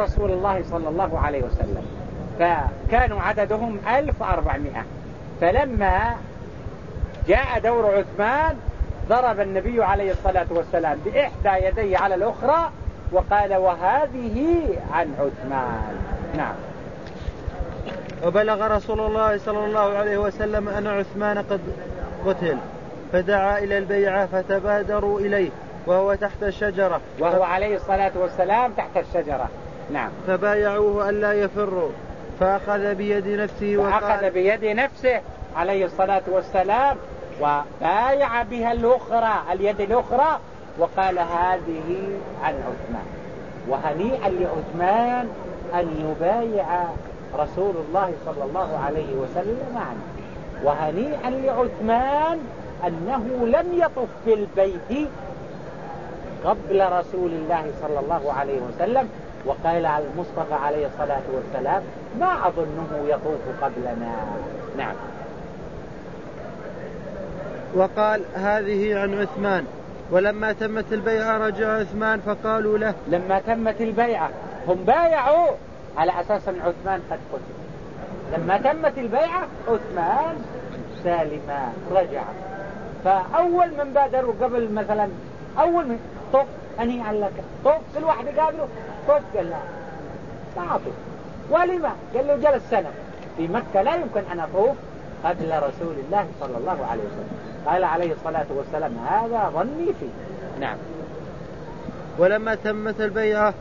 رسول الله صلى الله عليه وسلم. فكانوا عددهم 1400 فلما جاء دور عثمان ضرب النبي عليه الصلاة والسلام بإحدى يديه على الأخرى وقال وهذه عن عثمان. نعم. وبلغ رسول الله صلى الله عليه وسلم أن عثمان قد قتل فدعا إلى البيعة فتبادروا إليه وهو تحت الشجرة. وهو عليه الصلاة والسلام تحت الشجرة. نعم. فبايعوه ألا يفروا فأخذ بيد نفسه وقال فأخذ بيد نفسه عليه الصلاة والسلام وبايع بها الأخرى اليد الأخرى وقال هذه عن عثمان. وهنيئا لعثمان أن يبايع رسول الله صلى الله عليه وسلم عنه. وهنيئا لعثمان أنه لم يطف في البيت قبل رسول الله صلى الله عليه وسلم وقال على المصطفى عليه الصلاة والسلام ما أظنه يطوف قبلنا. نعم. وقال هذه عن عثمان. ولما تمت البيعة رجع عثمان فقالوا له لما تمت البيعة هم بايعوا على أساس أن عثمان قد قتل. لما تمت البيعة عثمان سالما رجع. فأول من بادروا قبل مثلا أول من طف هنيئا لك طف كل واحد يقابله. طف قال لا. ما أطوف ولما؟ قال له جلس سنة في مكة لا يمكن أن أطوف قبل رسول الله صلى الله عليه وسلم. قال عليه الصلاة والسلام هذا ظني فيه. نعم. ولما تمت البيعة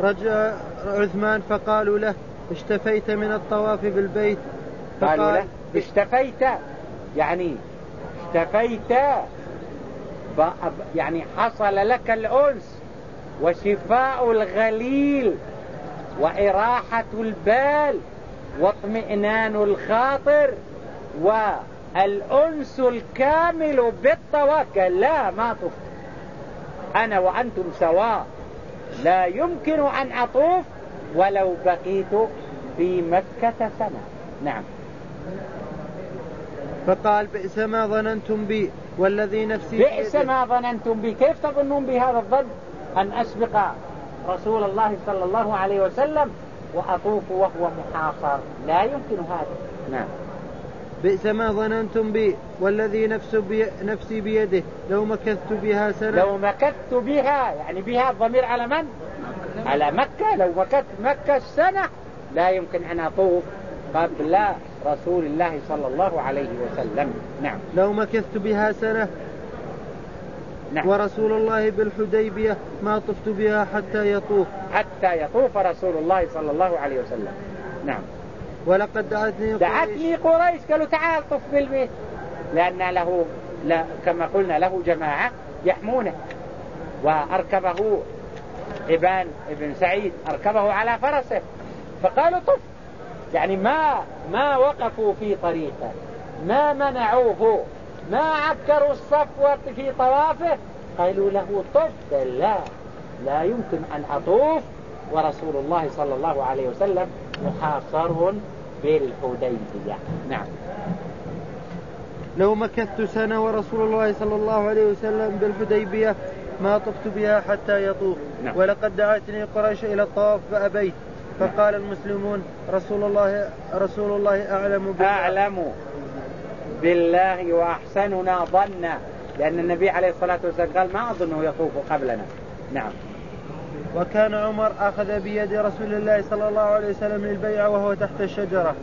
رجع عثمان فقالوا له اشتفيت من الطواف بالبيت؟ قالوا له اشتفيت. يعني اشتفيت. يعني حصل لك الأنس. وشفاء الغليل وإراحة البال واطمئنان الخاطر والأنس الكامل بالطواف لا ما طفت. أنا وأنتم سواء. لا يمكن أن أطوف ولو بقيت في مكة سنة. نعم. فقال بئس ما ظننتم بي والذي نفسي بئس ما ظننتم بي. كيف تظنون بهذا الظن؟ أن أسبق رسول الله صلى الله عليه وسلم وأطوف وهو محاصر. لا يمكن هذا. نعم. بئس ما ظننتم بي والذي نفسي بي نفسي بيده لو مكثت بها سنة. لو مكثت بها يعني بها الضمير على من؟ على مكة. لو مكثت مكة سنة لا يمكن أن أطوف قبل رسول الله صلى الله عليه وسلم. نعم. لو مكثت بها سنة. نعم. ورسول الله بالحديبية ما طفت بها حتى يطوف. حتى يطوف رسول الله صلى الله عليه وسلم. نعم. ولقد دعتني قريش. دعتني قريش قالوا تعال طف بالبيت. لأن له لا كما قلنا له جماعة يحمونه. وأركبه إبان ابن سعيد أركبه على فرسه. فقالوا طف. يعني ما ما وقفوا في طريقه. ما منعوه. ما عكروا الصف في طوافه قالوا له طف لا. لا يمكن أن أطوف ورسول الله صلى الله عليه وسلم محاصر بالحديبية. نعم. لو مكثت سنة ورسول الله صلى الله عليه وسلم بالحديبية ما طفت بها حتى يطوف. نعم. ولقد دعتني قريش إلى الطواف فأبيت. فقال المسلمون رسول الله رسول الله أعلم بالله أعلم. بالله وأحسننا ظنا. لأن النبي عليه الصلاة والسلام قال ما أظنه يطوف قبلنا. نعم. وكان عمر أخذ بيد رسول الله صلى الله عليه وسلم للبيع وهو تحت الشجرة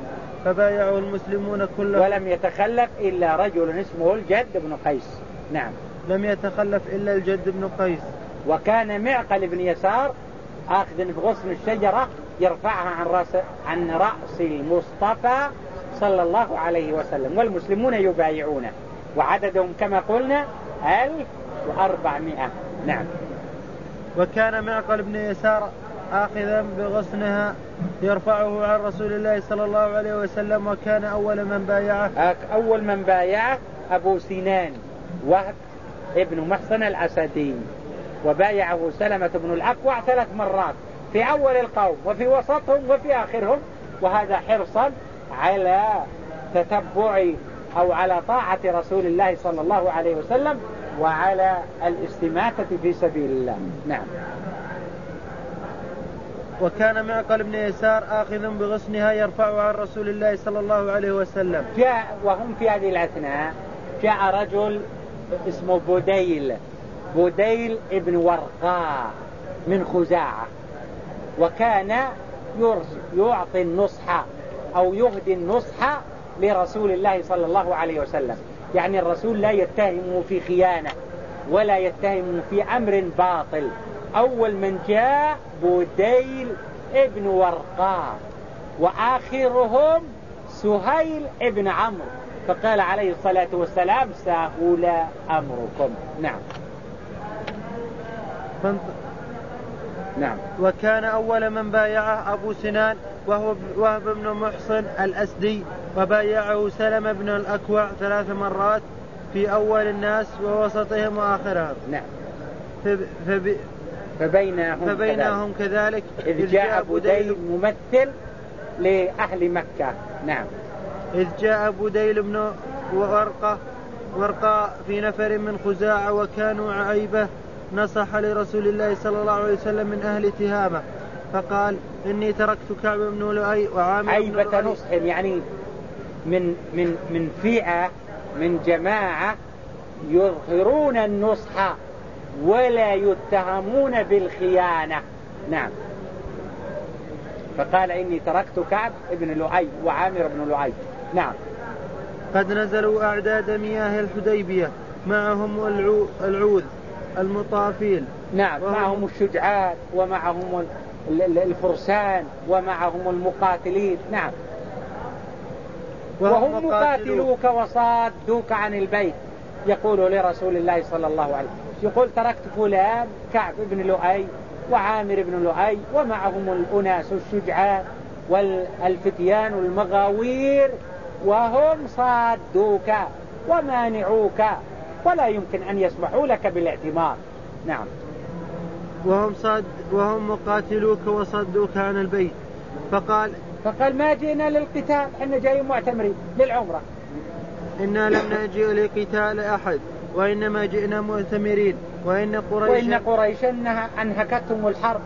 فبايعه المسلمون كلهم. ولم يتخلف إلا رجل اسمه الجد بن قيس. نعم. لم يتخلف إلا الجد بن قيس. وكان معقل بن يسار آخذ بغصن الشجرة يرفعها عن رأس عن رأس المصطفى صلى الله عليه وسلم. والمسلمون يبايعونه وعددهم كما قلنا 1400 نعم. وكان معقل بن يسار آخذا بغصنها يرفعه عن رسول الله صلى الله عليه وسلم وكان أول من بايعه. أول من بايعه أبو سنان وهب ابن محصن الأسدي. وبايعه سلمة بن الأكوع ثلاث مرات في أول القوم وفي وسطهم وفي آخرهم وهذا حرصا على تتبع أو على طاعة رسول الله صلى الله عليه وسلم وعلى الاستماتة في سبيل الله. نعم. وكان معقل بن يسار آخذ بغصنها يرفعها عن رسول الله صلى الله عليه وسلم. جاء وهم في هذه الأثناء جاء رجل اسمه بوديل بوديل ابن ورقاء من خزاعة وكان يعطي النصح أو يهدي النصح لرسول الله صلى الله عليه وسلم. يعني الرسول لا يتهم في خيانة ولا يتهم في أمر باطل. أول من جاء بوديل ابن ورقاء وآخرهم سهيل ابن عمرو. فقال عليه الصلاة والسلام سهول أمركم. نعم. نعم. وكان أول من بايعه أبو سنان وهو وهب بن محصن الأسدي وبايعه سلم بن الأكوع ثلاث مرات في أول الناس ووسطهم وآخرهم. نعم. فب... فبينهم, فبينهم كذلك, كذلك. إذ جاء بديل ممثل لأهل مكة. نعم. إذ جاء بديل بن ورقة ورقاء في نفر من خزاعة وكانوا عيبة نصح لرسول الله صلى الله عليه وسلم من أهل تهامة. فقال إني تركت كعب بن لؤي وعامر عيبة نصح يعني من من من فئة من جماعة يظهرون النصح ولا يتهمون بالخيانة. نعم. فقال إني تركت كعب بن لؤي وعامر بن لؤي. نعم. قد نزلوا أعداد مياه الحديبية معهم العوذ المطافيل. نعم معهم الشجعان ومعهم الفرسان ومعهم المقاتلين. نعم. وهم مقاتلوك وصادوك عن البيت يقول لرسول الله صلى الله عليه وسلم. يقول تركت فلان كعب بن لؤي وعامر بن لؤي ومعهم الأناس الشجعان والفتيان المغاوير وهم صادوك ومانعوك ولا يمكن أن يسمحوا لك بالاعتمار. نعم. وهم صد وهم مقاتلوك وصدوك عن البيت. فقال فقال ما جئنا للقتال إحنا جايين معتمرين للعمرة. إنا لم نجئ لقتال أحد وإنما جئنا معتمرين وإن قريش وإن قريش أنهكتهم الحرب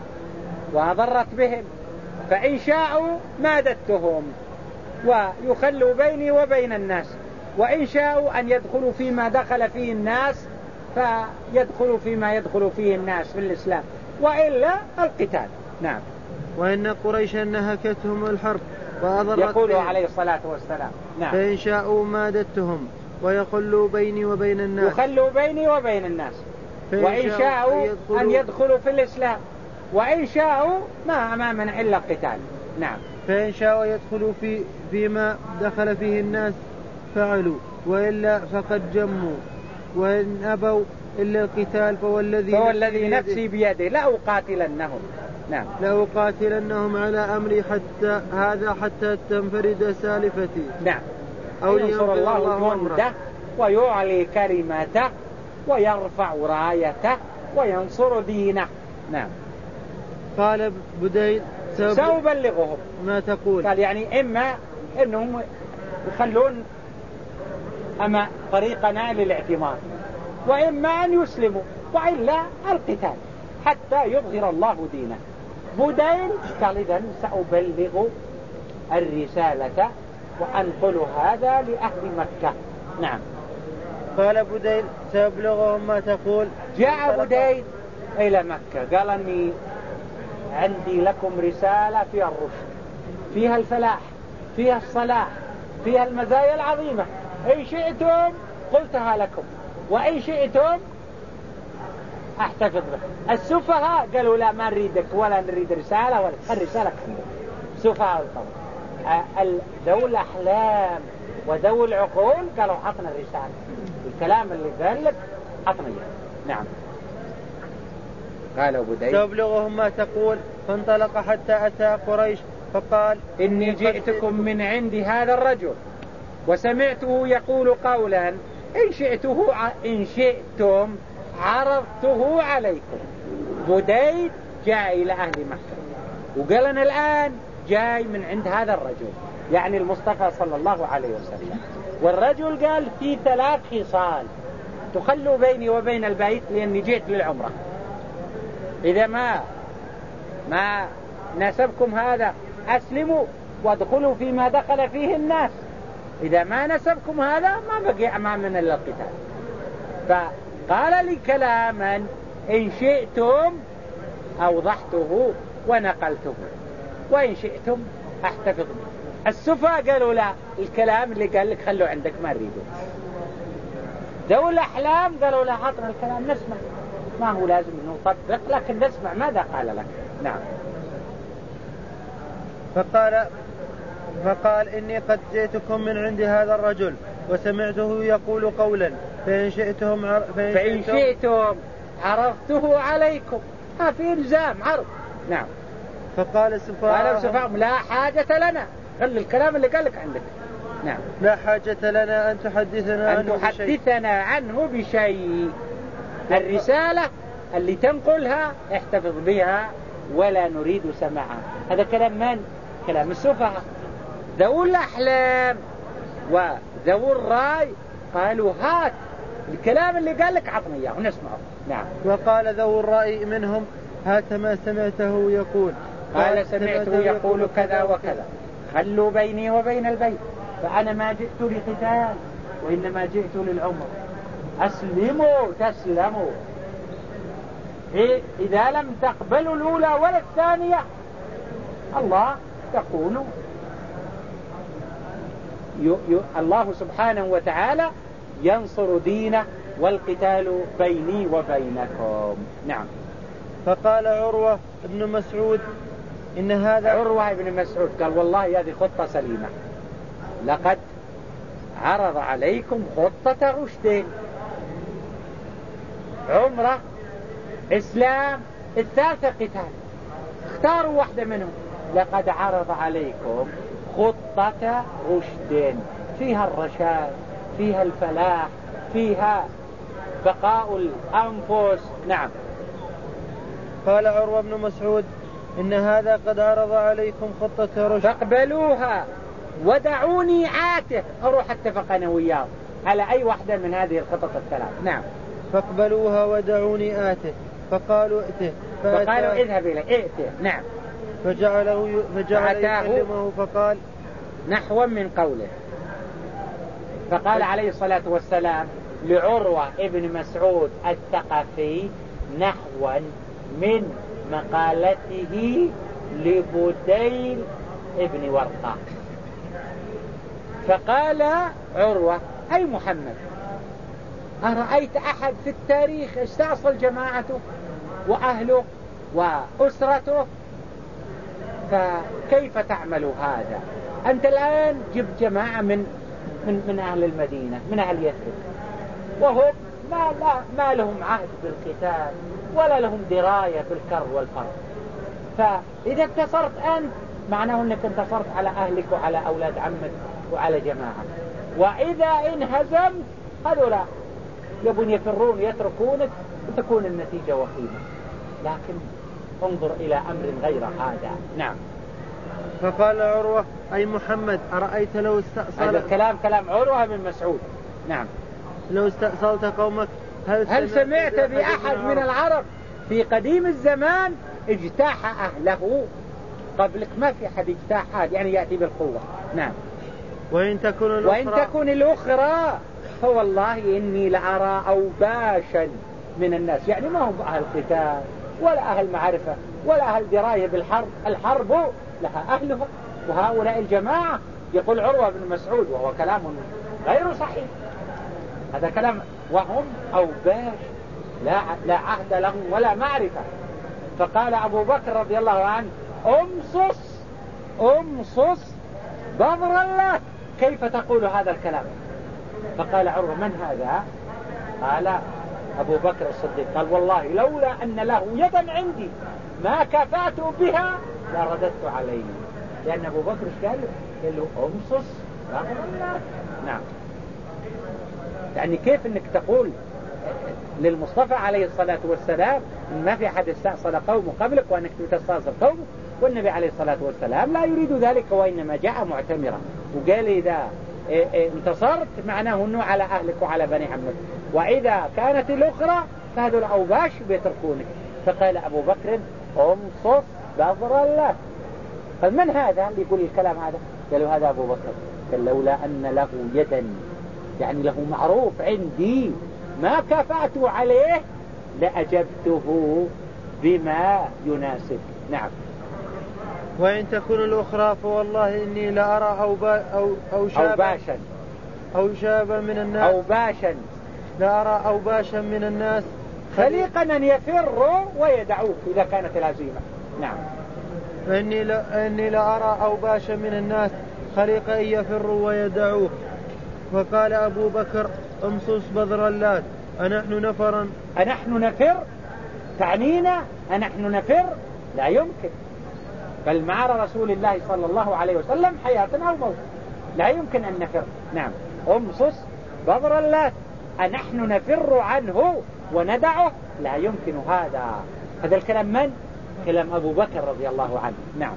وأضرت بهم فإن شاءوا مادتهم ويخلوا بيني وبين الناس وإن شاءوا أن يدخلوا فيما دخل فيه الناس فيدخلوا فيما يدخل فيه الناس في الإسلام وإلا القتال. نعم. وإن قريشا نهكتهم الحرب وأضرت يقول عليه الصلاة والسلام. نعم. فإن شاءوا مادتهم ويخلوا بيني وبين الناس. يخلوا بيني وبين الناس. وإن شاءوا أن يدخلوا. في الإسلام. وإن شاءوا ما أمامنا إلا القتال. نعم. فإن شاءوا يدخلوا في فيما دخل فيه الناس فعلوا وإلا فقد جموا. وإن أبوا إلا القتال فهو الذي فهو الذي نفسي بيده. لأقاتلنهم نعم. لأقاتلنهم على أمري حتى هذا حتى تنفرد سالفتي. نعم. أو ينصر الله جنده ويعلي كلمته ويرفع رايته وينصر دينه. نعم. قال بديل سأبلغهم. ما تقول؟ قال يعني إما أنهم يخلون أما طريقنا للاعتمار. وإما أن يسلموا وإلا القتال حتى يظهر الله دينه. بدين قال إذا سأبلغ الرسالة وأنقل هذا لأهل مكة. نعم. قال بديل سأبلغهم ما تقول. جاء بديل إلى مكة. قال أني عندي لكم رسالة فيها الرشد فيها الفلاح فيها الصلاح فيها المزايا العظيمة. إن شئتم قلتها لكم. وإن شئتم احتفظ به السفهاء قالوا لا ما نريدك ولا نريد رسالة ولا الرسالة كلها سفهاء القوم. ذو الأحلام وذو العقول قالوا عطنا الرسالة الكلام اللي قال لك عطنا إياه. نعم. قال أبو دايد تبلغهم ما تقول. فانطلق حتى أتى قريش فقال إني جئتكم من عند هذا الرجل. وسمعته يقول قولا إن شئته إن شئتم عرضته عليكم. بديد جاء إلى أهل مكة. وقال أنا الآن جاي من عند هذا الرجل يعني المصطفى صلى الله عليه وسلم. والرجل قال في ثلاث خصال تخلوا بيني وبين البيت لأني جئت للعمرة. إذا ما ما نسبكم هذا أسلموا وادخلوا فيما دخل فيه الناس. إذا ما نسبكم هذا ما بقي أمامنا إلا القتال. فقال لي كلاما إن شئتم أوضحته ونقلته. وإن شئتم أحتفظ به. قالوا لا الكلام اللي قال لك خلوا عندك ما نريده. ذو الأحلام قالوا لا عطنا الكلام نسمع. ما هو لازم نطبق لكن نسمع ماذا قال لك. نعم. فقال فقال إني قد جئتكم من عند هذا الرجل وسمعته يقول قولا فإن شئتم عر... فإن, فإن شئتم, شئتم عرضته عليكم. ما في إلزام عرض. نعم. فقال السفهاء قال السفهاء لا حاجة لنا. خلي الكلام اللي قال لك عندك. نعم. لا حاجة لنا أن تحدثنا أن عنه تحدثنا عنه بشيء. الرسالة اللي تنقلها احتفظ بها ولا نريد سماعها. هذا كلام من؟ كلام السفهاء. ذو الأحلام. وذو الرأي. قالوا هات الكلام اللي قال لك عطني إياه ونسمعه. نعم. وقال ذو الرأي منهم هات ما سمعته يقول. قال سمعته يقول كذا وكذا. خلوا بيني وبين البيت. فأنا ما جئت لقتال وإنما جئت للعمر. أسلموا تسلموا. إيه إذا لم تقبلوا الأولى ولا الثانية الله تقول الله سبحانه وتعالى ينصر دينه والقتال بيني وبينكم. نعم. فقال عروة بن مسعود إن هذا عروة بن مسعود قال والله هذه خطة سليمة. لقد عرض عليكم خطة رشد. عمرة إسلام الثالثة قتال. اختاروا واحدة منهم. لقد عرض عليكم خطة رشد فيها الرشاد فيها الفلاح فيها بقاء الأنفس. نعم. قال عروة بن مسعود إن هذا قد عرض عليكم خطة رشد. فاقبلوها ودعوني عاته أروح أتفق أنا وياه على أي واحدة من هذه الخطط الثلاث. نعم. فاقبلوها ودعوني آته فقالوا ائته. فقالوا اذهب إليه ائته. نعم. فجعله فجعل يكلمه فقال نحوا من قوله. فقال عليه الصلاة والسلام لعروة ابن مسعود الثقفي نحوا من مقالته لبديل ابن ورقة. فقال عروة أي محمد أرأيت أحد في التاريخ؟ استأصل جماعته وأهله وأسرته؟ فكيف تعمل هذا؟ أنت الآن جبت جماعة من من من أهل المدينة من أهل يثرب. وهم ما, لا ما لهم عهد بالقتال ولا لهم دراية بالكر والفر فإذا انتصرت أنت معناه أنك انتصرت على أهلك وعلى أولاد عمك وعلى جماعة. وإذا انهزمت هذولا يبون يفرون يتركونك وتكون النتيجة وخيمة. لكن انظر إلى أمر غير هذا. نعم. فقال عروة أي محمد أرأيت لو استأصل هذا الكلام كلام عروة بن مسعود. نعم. لو استأصلت قومك هل, هل سمعت بأحد من العرب في قديم الزمان اجتاح أهله؟ قبلك ما في أحد اجتاح أحد يعني يأتي بالقوة. نعم. وإن تكون الأخرى وإن تكون الأخرى فوالله إني لأرى أوباشا من الناس. يعني ما هم أهل قتال؟ ولا أهل معرفة ولا أهل دراية بالحرب. الحرب لها أهلها وهؤلاء الجماعة يقول عروة بن مسعود وهو كلام غير صحيح. هذا كلام وهم أوباش لا, لا عهد لهم ولا معرفة. فقال أبو بكر رضي الله عنه أمصص أمصص بضر الله. كيف تقول هذا الكلام؟ فقال عروة من هذا؟ قال أبو بكر الصديق. قال والله لولا أن له يدا عندي ما كفأت بها لرددت عليه. لأن أبو بكر إيش قال؟ قال له أمصص. نعم. يعني كيف إنك تقول للمصطفى عليه الصلاة والسلام ما في أحد استأصل قومه قبلك وأنك تستأصل قومه والنبي عليه الصلاة والسلام لا يريد ذلك وإنما جاء معتمرا. وقال إذا انتصرت معناه أنه على أهلك وعلى بني عمك. وإذا كانت الأخرى فهذول الأوباش بيتركونك. فقال أبو بكر امصص بذر اللات قال من هذا؟ اللي يقول الكلام هذا. قالوا هذا أبو بكر. قال لولا أن له يدا يعني له معروف عندي ما كفأت عليه لأجبته بما يناسب. نعم. وإن تكون الأخرى فوالله إني لأرى أو, با أو, أو شابا أو باشا. أو شابا من الناس أو باشا. لأرى أو باشا من الناس خليقا أن يفروا ويدعوك إذا كانت العزيمة. نعم. فإني لا إني لأرى أو باشا من الناس خليق أن يفروا ويدعوك وقال أبو بكر امصص بذر اللات. أنحن نفرا. أنحن نفر؟ تعنينا؟ أنحن نفر؟ لا يمكن. بل مع رسول الله صلى الله عليه وسلم حياة أو موت لا يمكن أن نفر. نعم. امصص بذر اللات أنحن نفر عنه وندعه. لا يمكن هذا. هذا الكلام من؟ كلام أبو بكر رضي الله عنه. نعم.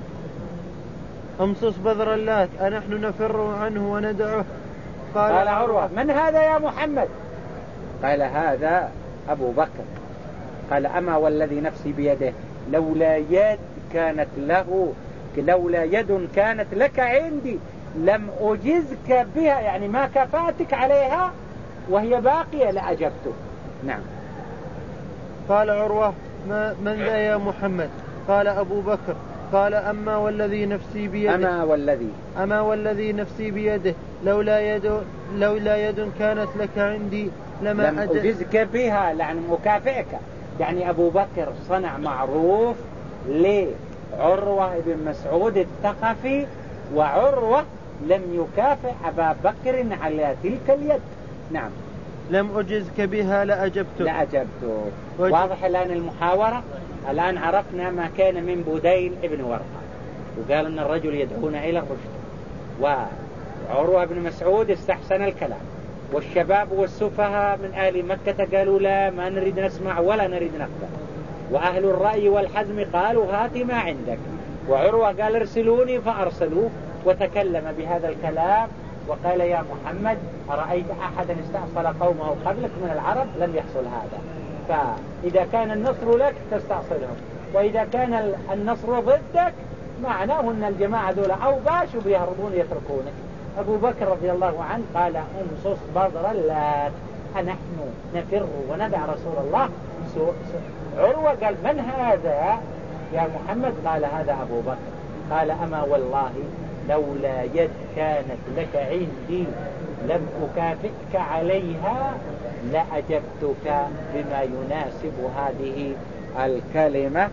امصص بذر اللات. أنحن نفر عنه وندعه. قال, قال عروة من هذا يا محمد؟ قال هذا أبو بكر. قال أما والذي نفسي بيده لولا يد كانت له لولا يد كانت لك عندي. لم أجزك بها يعني ما كفاتك عليها وهي باقية لأجبته نعم. قال عروة ما من ذا يا محمد؟ قال أبو بكر. قال أما والذي نفسي بيده. أما والذي. أما والذي نفسي بيده. لولا يد لولا يد كانت لك عندي لما لم أجزك بها يعني مكافئك. يعني أبو بكر صنع معروف لعروة بن مسعود الثقفي وعروة لم يكافئ أبا بكر على تلك اليد. نعم. لم أجزك بها لأجبتك لأجبتك واضح الآن المحاورة؟ الآن عرفنا ما كان من بوديل ابن ورقة. وقال أن الرجل يدعون إلى الرشد. وعروة بن مسعود استحسن الكلام. والشباب والسفهاء من أهل مكة قالوا لا ما نريد نسمع ولا نريد نقبل. وأهل الرأي والحزم قالوا هات ما عندك. وعروة قال ارسلوني فأرسلوه وتكلم بهذا الكلام وقال يا محمد أرأيت أحدا استأصل قومه قبلك من العرب؟ لم يحصل هذا. فإذا كان النصر لك تستأصلهم. وإذا كان النصر ضدك معناه أن الجماعة دول أو باشوا بيهربون يتركونك. أبو بكر رضي الله عنه قال انصص بذر اللات نحن نفر وندع رسول الله. عروة قال من هذا؟ يا محمد قال هذا أبو بكر. قال أما والله لولا يد كانت لك عندي لم أكافئك عليها لأجبتك بما يناسب هذه الكلمة.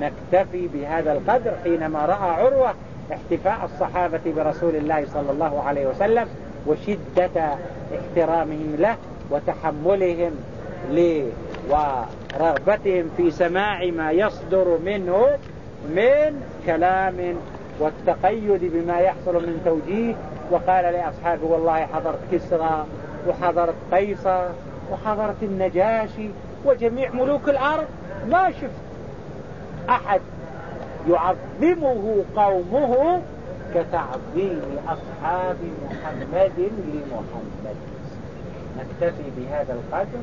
ونكتفي بهذا القدر حينما رأى عروة احتفاء الصحابة برسول الله صلى الله عليه وسلم وشدة احترامهم له وتحملهم ورغبتهم في سماع ما يصدر منه من كلام والتقيد بما يحصل من توجيه. وقال لأصحابه والله حضرت كسرى وحضرت قيصر وحضرت النجاشي وجميع ملوك الأرض. ما شفت أحد يعظمه قومه كتعظيم أصحاب محمد لمحمد. نكتفي بهذا القدر.